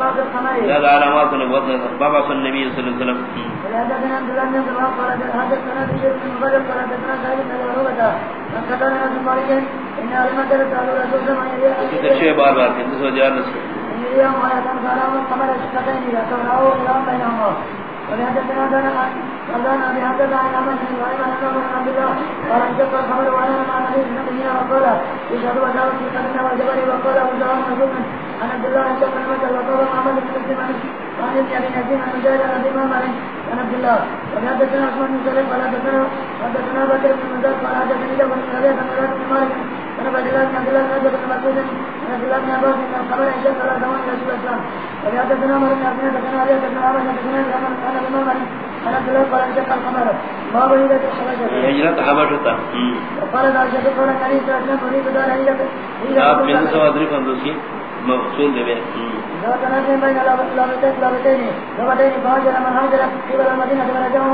هذا علامات نے نبوت بابا صلى النبي صلى الله عليه وسلم ولهذا عبد الله بن عمر قال هذا السند يجب من غير قال حدثنا سعيد بن عروبة من قتل ناس مالك ان علم درس على رسول الله تشوي بار بار كنت سو جار نس ان يوم ما كان سلام قمر شتين يتراو الى بينهما ولهذا دنا قال انا بهذا عن امن من وعلم ان امر عبد الله قال ان جبر خبر وانا مع النبي صلى الله عليه وسلم وقال يشهد وجاء في قدنا وجبر وقال وجاء مظلوم عن عبد الله ان جبر وجاء وقال محمد بن مسلم عن ابن ابي نجيم عن مجاهد عن ابي مامر عن عبد الله وحدثنا عثمان بن سليم قال حدثنا حدثنا بكر بن مزاد قال حدثني له بن ابي بن مراد بن مالك عن عبد الله بن عبد الله بن عبد مسعود عن عبد الله بن عباس بن الخبر ان جبر على زمان رسول الله وحدثنا عمر بن عبد الله حدثنا علي بن عمر حدثنا عن ابي مامر عن عبد الله قال ان جبر القمر ما بين الحبشه هجرت حبشتا وقال لا شك قال النبي صلى الله عليه وسلم اريد دار الى آپ من سو ادری کندوسی مقصود دے لو كان بين لابتين لابتين لابتين فهاجر من هاجر قبل المدينة فرجعه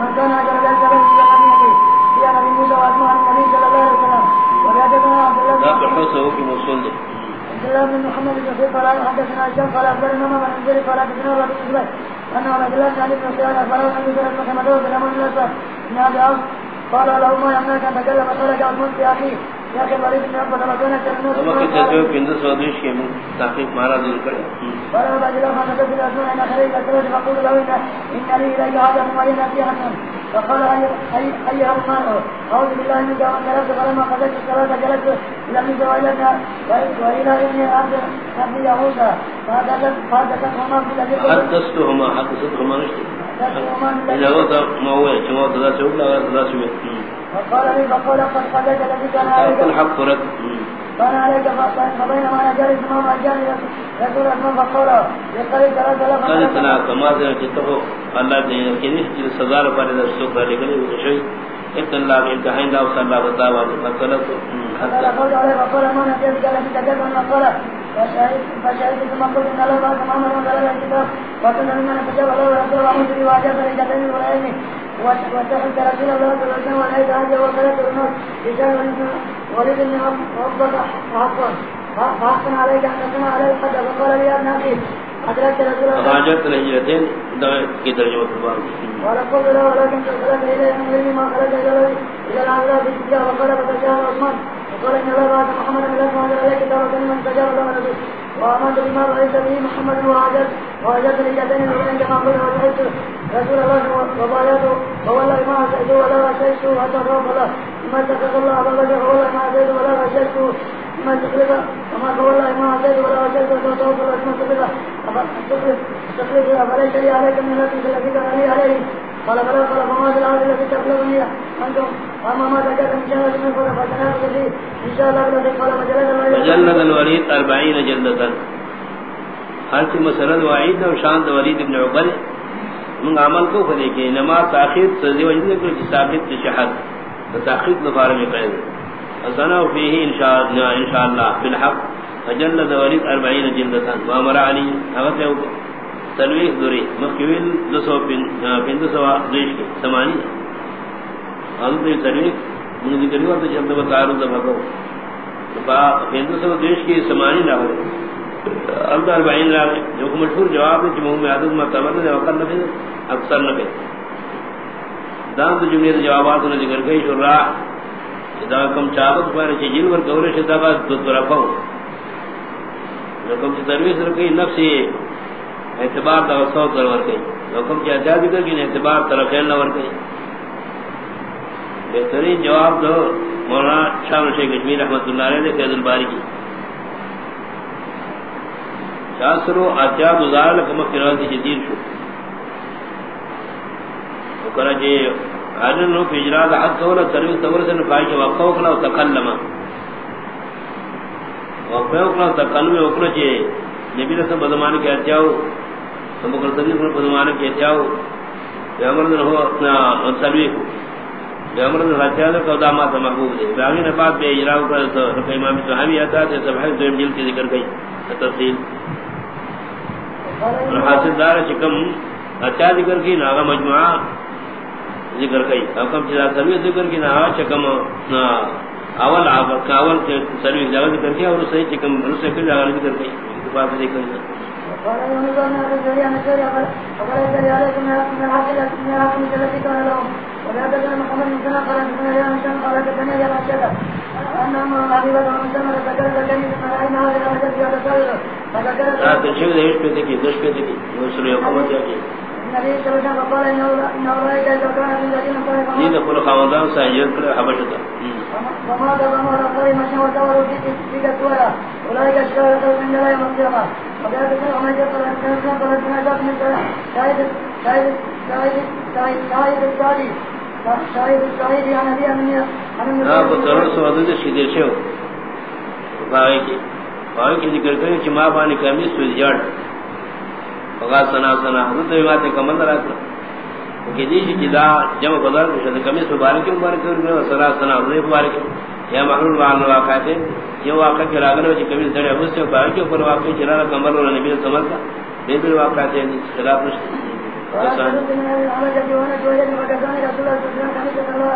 من كان هاجر ذلك بين المدينة في نبي موسى واسماء النبي صلى الله عليه وسلم وحدثنا عبد الله لا بحوث هو موصول. عبد الله بن محمد بن كثير قال حدثنا هشام قال اخبرنا ماما بن زيد قال حدثنا ربيع بن زبير عبد الله بن علي بن سعيد اخبره النبي صلى الله عليه وسلم قال له ما يمنعك ان تكلم خرج عثمان في اخيه يا اخي مريض بن عبد الله كان ہم کی تجو کند سو دیش کے تحقیق مارا دل کرے ما ما فقال اي ارمان اعوذ بالله من جوان جلست فلما الى من جوالنا والى اني ارض ابي يهوذا فاتت فاتت وما في الذي حدثتهما حدثتهما نشتی اذا هو موضوع كما تدا سوق لا تدا سوق وقال لي فقال قد قضيت الذي كان عليك الحق رد كان عليك فبينما انا جالس امام الجاني رسول الله فقال يقري ثلاث قال الاف تنا کما سے چتو اللہ دے کہ اس سزا پر در سو کر لے گئے شی اتن اللہ کے کہیں دا صلی اللہ علیہ وسلم فصلت قال قال عليه وقال ما نجد قال كذا ما قال فشهد فشهد ثم قلت ان الله ما ولا لا الكتاب وكان ممن تجاب الله ورسوله وامر بواجب رجال ولا علم وتحت رسول الله صلى الله عليه وسلم والعيد هذا وثلاث الناس رجال ولد من ربك حقا فحقا عليك ان تسمع عليه القدر. وقال لي ابن اخي ادركت رسول الله. راجت الهجرتين کی ترجمہ قال قل لا ولكن خرج من علم ما خرج الى الى العذاب بالسجاه وقال فتجاه عثمان. وقال ان الله بعد محمد من الله عليك كتاب من تجاه الله وامنت بما رأيت به محمد وعجل وعجلت لجدين الوين كما قلت وجهدت رسول الله وبايته فوالله ما أسعد ولا غشيته حتى رب الله ما اتقق الله أبا بجر والله ما أسعد ولا غشيته ما تقلق وما والله ما أسعد ولا غشيته وتوفى الله ما تقلق تقلق فليس لي عليك من التي التي كان لي عليه. قال فلا قال فما في العهد التي تقلقني أنتم وأما ما من من شاء الله قال مجلد مجلد 40 جلدتا. ہر مسرد وعید و شان ولید ابن عقل من عمل کو خدے کہ نما تاخیر سزی وجد کو ثابت شہاد تاخیر نفار میں قید. حسنا فيه ان شاء الله ان شاء الله بالحق. مجلد ولید 40 جلدتا. وامر علی. اوتے تلویح دوری. مکیل دسو پن دیش کے. سمانی. حضرت یہ تو جب با دیش کی سمانی نہ ہو۔ اربعین جو کہ مشہور جواب ہے میں عدد مرتبہ وقت اکثر نفی دان تو جملے جوابات نے ذکر گئی شراح دا کم چابت پر چ جن ور گورے شدا با دو طرفوں۔ کم چ ترویس رکھی نفسی اعتبار دا صوت ور گئی حکم کیا جا ذکر کی اعتبار طرف نہ گئی بہترین جواب دو مولانا شاہ شیخ کشمیر رحمتہ اللہ علیہ نے فیض الباری کی۔ شاسرو اتیا گزار لکم قرآن جدید شو وکرہ جے حاجن نو فی اجراء حد کولا سروس تورسن فائی کے وقفہ وکلا و تکلما وقفہ وکلا و تکلمی وکلا جے نبی رسم بدمانے کے اتیاو سمکر صدیق نے بدمانے کے اتیاو بیامرد ہو اپنا سلوی کو بیامرد حتیاو محبوب دے بیامی نفات بے اجراء وکلا تو رفع امامی صحابی اتا تے سبحی دویم جل کی ذکر گئی تفصیل. حاصل دار چکم اچھا ذکر کی ناغا مجموعہ ذکر کی حکم چلا سروس ذکر کی ناغا چکم اول اول کے سروس جگہ ذکر کی اور صحیح چکم رسے کی جگہ ذکر کی بات ذکر کی وقال يونس بن ابي زكريا عن الشيخ وقال يسري من الحاصل التي كان لهم. ولا تكن محمد بن سنه قال ابن يا من كان قال تكن يا رشد ان امر حبيبه ومن سمر فكر كلمه من اين هذا الرجل في هذا الصغير فذكر لا تنشغل ايش بدك دوش بدك يوصل يقوم جاكي النبي صلى الله عليه وسلم قال انه ان اولئك اذا كان من الذين قال دين كل خواندان ساجر كل حبشتا وما دبروا على قول سو ادو شي شو باوي کی باوي کی ذکر کرے کہ ما بانی کمی سو جڑ وغا سنا سنا، حضرت بات کمل رات کہ دی جی دا جمع بدل شد کمی سو بارک مبارک اور سنا سنا، حضرت مبارک۔ یا محمود وان واقعات یہ واقعہ کہ راغلو جی کمی سڑے ابو سے باوی کے اوپر واقع چلا کمل اور نبی کمل کا۔ بے بے واقعات خلاف نہیں وقال على جوانا جوجل وكان رسول الله صلى الله عليه وسلم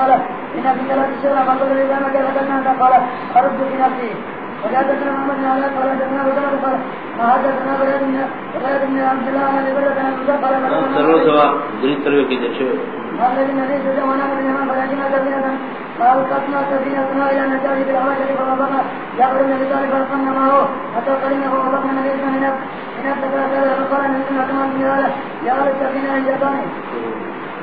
قال من قال قال قال إن في ثلاث شهور فقل لي ما كيف قلنا قال أرد في نفسي وجاءتنا محمد بن علاء قال حدثنا ابو بكر قال ما حدثنا بلاد بن بلاد بن عبد الله عن بلاد بن عبد الله قال ضرور سوا دری طرح کی دشو قال النبي صلى الله عليه وسلم من بلادنا سفينة قال قسنا سفينة إلى النجاة بالعواجل فوضعنا يقول النبي صلى الله عليه وسلم معه حتى قلنا فوضعنا النبي صلى الله عليه وسلم من التكاثر فقال النبي صلى الله عليه وسلم يا أهل السفينة إجاباني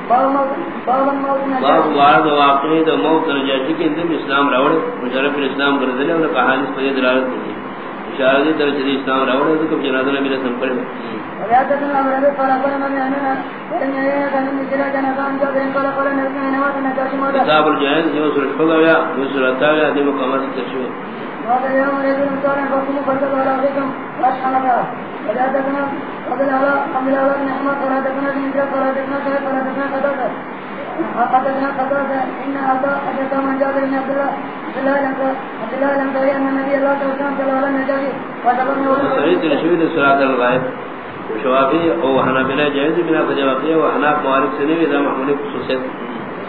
باب وارد واقعی دا موت نجاشی کے اندر اسلام روڑ مشرف اسلام گردلے اور کہا جس پر دلالت نہیں اشارہ دی طرح چلی اسلام روڑ ہے تو جنازہ نبی رسم پڑے ويحدثنا ابو ربيع قال قال من يعنينا ولم يعينا كان نظام جبرين قال قال نبي نواز نجاش مولا کتاب الجهاز جو سورة فقہ یا جو سورة تاویا دی مقامات تشوی وهذا يوم يجب مصارا فقم فلتك على أخيكم وأشحنك ويحدثنا قبل على قبل على بن أحمد قال حدثنا بن إن أتى أتى من جابر بن عبد الله عبد الله لم تري أن النبي الله صلى الله عليه وسلم صلى على النجاشي وتبرنا صحیح تشوی دی الغائب شوافی او حنابلہ جائز بنا فجوافی و حناب موارک سنوی دا محمولی خصوصیت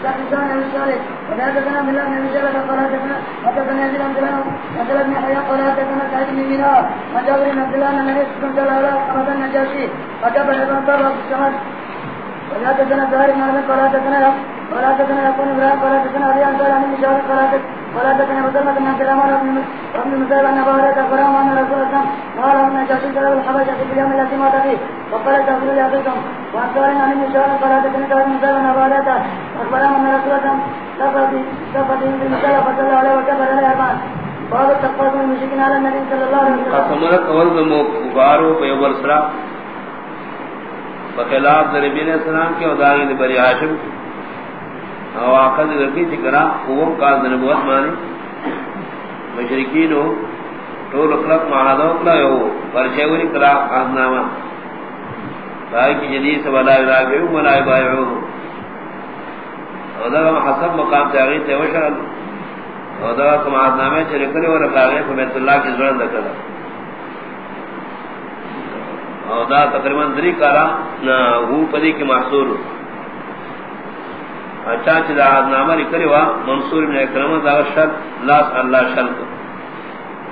حدثنا ابن صالح وحدثنا بالله بن مجلد قال حدثنا حدثنا ابن عبد الله عبد الله بن حياء قال حدثنا سعيد بن ميراء عن جابر بن عبد الله ان النبي صلى الله عليه وسلم قال النجاشي فكبر ابن طلب السمد وحدثنا زهير بن عمرو قال حدثنا قال حدثنا يكون ابراهيم قال حدثنا ابي عن قال عن مشاور قال قال حدثنا مسلمة بن عبد الرحمن بن ابن مسلم ان ابا هريره قرأ ان رسول الله قال ان النجاشي ضرب الحبشه في اليوم الذي مات فيه وقال تقول يا بكم وعن سؤال عن مشاور قال حدثنا قال مسلم ان ابا هريره اخبر ان رسول الله لقد لقد عليه وكبر باب التقوى من المشركين على النبي صلى الله عليه وسلم قسمت اول دمو کفارو پہ بخلاف نبی علیہ السلام کے ودائی نے بری ہاشم او آخذ رکی تکرا قوم کا نبوت مانی. مشرکین ہو طول اخلق معاہدہ اکلا یو پرچیوری کلا آزنامہ بائی کی جدید سے بلا علاقے ولا بائعو او دا حسب مقام تاغیر تے وشرل او دا کم آزنامے چلے کلی ورقاگے فمیت اللہ کی زرن دکلا او دا تقریباً دری کارا وہ پدی کی محصول اچھا چی دا نامہ لکلی وا منصور بن اکرم، دا شرط، لاس اللہ شرط.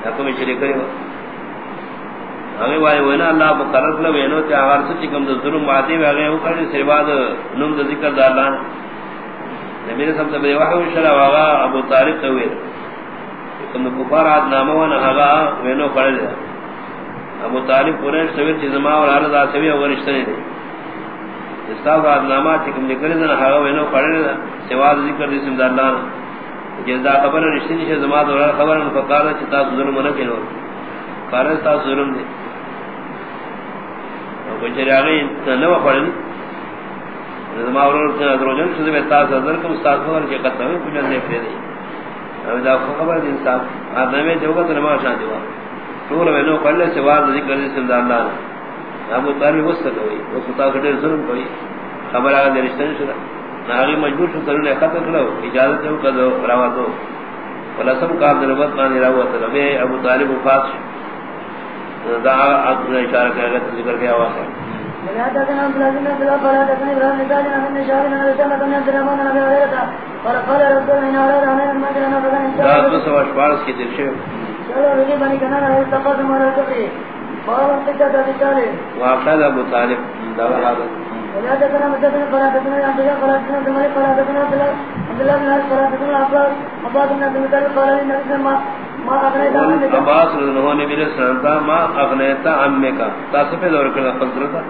حکم چلی کلی وا ہمیں وائی وینا اللہ مقرر لو وینو تی آغار سچی کم دا ظلم وعدی وی آگئی وکرنی سری بعد نم دا ذکر دا اللہ نبی نے سب بے وحی شرع واغا ابو طارق تویر کم دا کفار آد نامہ وانا آغا وینو کھڑے دا ابو طالب قریش سویر چیز ما اور عرض آسوی او ورشتنی دی استاف آدنامات چکم نکلی دن حقا وینو قرر دا سواد ذکر دی سمد اللہ جیز دا خبر رشتنی شیز ما دورا خبر فقارا چتا ظلم نکنو قارا ستا ظلم دی. او کچھ ریاغی نو پڑھنی زما ورور تے دروجن سے میں تاس حضرت کم استاد خبر کے قطع میں کچھ نہیں پھر دی. او دا خبر دی انصاف. آدمی جو کا تو ما شان دیوا طول میں نو پڑھنے سے واضح ذکر دی سمد اللہ ابو طالب وسط ہوئی وہ ستا کٹے ظلم کوئی خبر آگا دے رشتہ نہیں شدہ ناغی مجبور شو کرنے خطر کرو اجازت جو کدو راواتو ولسم کا ضرورت مانی راوات ربے ابو طالب وفات شو. دا عقل اشارہ کیا ذکر کیا ہوا ہے کی درشے چلو ابو طالب دا مدتنا فلادتنا عبد الله فلادتنا عبد الله فلادتنا عبد الله عباس عباس بن عبد المطلب قال لي النبي ما ما اغنيت عمك عباس رضی اللہ عنہ نے سنتا ما اغنیت عمک تاسف دور کرنا فضلتا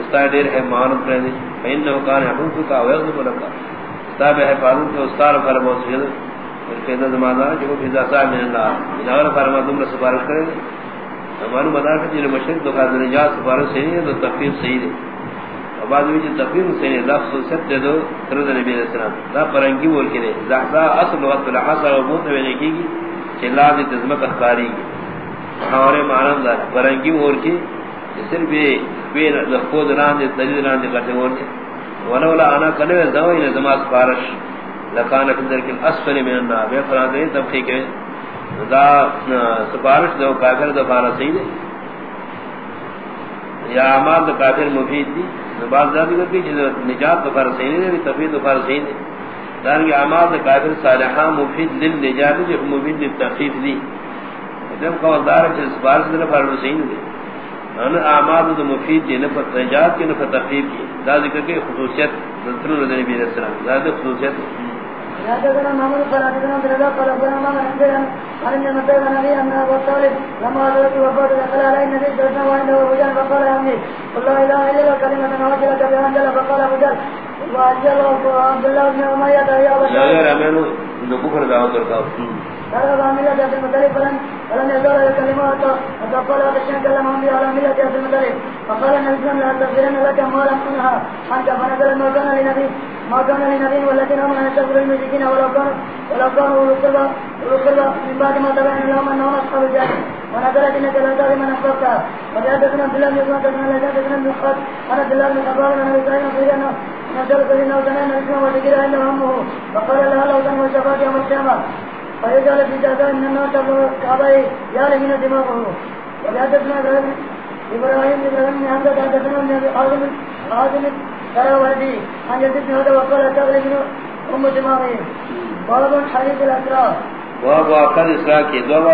ستا دیر ہے مانت رہنے فین نو کان حقوق کا ویغضب لکا ستا بے حفاظت کے استار پر بہت سید اور فیضا زمانہ جو فیضا صاحب من اللہ انہوں فرما تم نے سفارش کرے ہمارو مدار کے جنہیں مشرق دکھا دنے جا سفارش صحیح ہے تو تفیر صحیح ہے بعد میں جو تفیر صحیح ہے لفظ ست دے دو ترد نبی علیہ السلام. دا پرنگی بول کے دے زحزا اصل وقت الحصر و بوت میں لکھی گی چلا دی تزمک اخباری گی ہمارے معنی دار پرنگی بول کے صرف بین لخود ران دے تجد ران دے کرتے ہوتے ولولا انا کنوے زوئی نے زما سفارش. لکان فی ذلک الاسفل من النار. بے فران دے تفقیق ہے دا سفارش دو کافر دفارہ صحیح دے یا اعمال دا کافر مفید دی. بعض ذاتی کرتی جس نجات دفارہ صحیح دے بھی تفید دفارہ صحیح دے دارنگی اعمال دا کافر صالحہ مفید للنجات دی مفید للتخفیف دی. جب قول دار ہے سفارش دے دفارہ صحیح دے انا اعمال دو مفید دی نفت نجات کی نفت تقریب کی دا ذکر کی خصوصیت ذکر نبی علیہ السلام دا ذکر خصوصیت حدثنا محمد بن حدثنا عبد الرزاق قال اخبرنا مامن عندنا عن ابن مسعود عن ابي ان ابو طالب لما ادرك وفاته دخل عليه النبي صلى الله عليه وسلم وعنده رجال فقال يا امي قل لا اله الا الله كلمه وجلت بها انزل فقال ابو جهل واجل عبد الله بن اميه يا ابا لا غير امنو نكفر دعوت کرتا قال عبد المطلب فلم فلم يزال الكلمات فقال على ملة عبد المطلب. فقال النبي صلى الله عليه وسلم لك ما لم تنهى. عنك فنزل ما كان لنبي ما كان لنبي والذين ولو كانوا ولو كانوا القربى القربى من بعد ما تبين لهم ونزلت لا من عبد الله بن مسعود مسعود عبد الله بن خباب بن ابي سعيد قيل انه نزل سيدنا وزنان الاسلام وذكر عنده همه فقال لها لو كان وشفاك يوم القيامه فيجعل في جهده ان النار تبلغ الكعبه يا لمن دماغه وجاءتنا ابراهيم ابراهيم بن حمزه حدثنا من ابي حازم حازم قال ولدي عن يزيد بن هذا وقال تغلب ام دماغه باب حديث الاسرار باب واقع اسراء کی دو